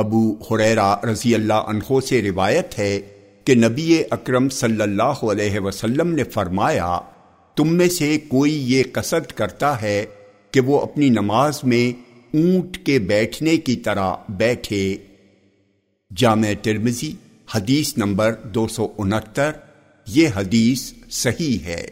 ابو حریرا رضی اللہ عنہ سے روایت ہے کہ نبی اکرم صلی اللہ علیہ وسلم نے فرمایا، تم میں سے کوئی یہ قصد کرتا ہے کہ وہ اپنی نماز میں اونٹ کے بیٹھنے کی طرح بیٹھے۔ جامع ترمزی حدیث نمبر دو سو انہتر، یہ حدیث صحیح ہے۔